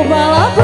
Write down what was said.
balap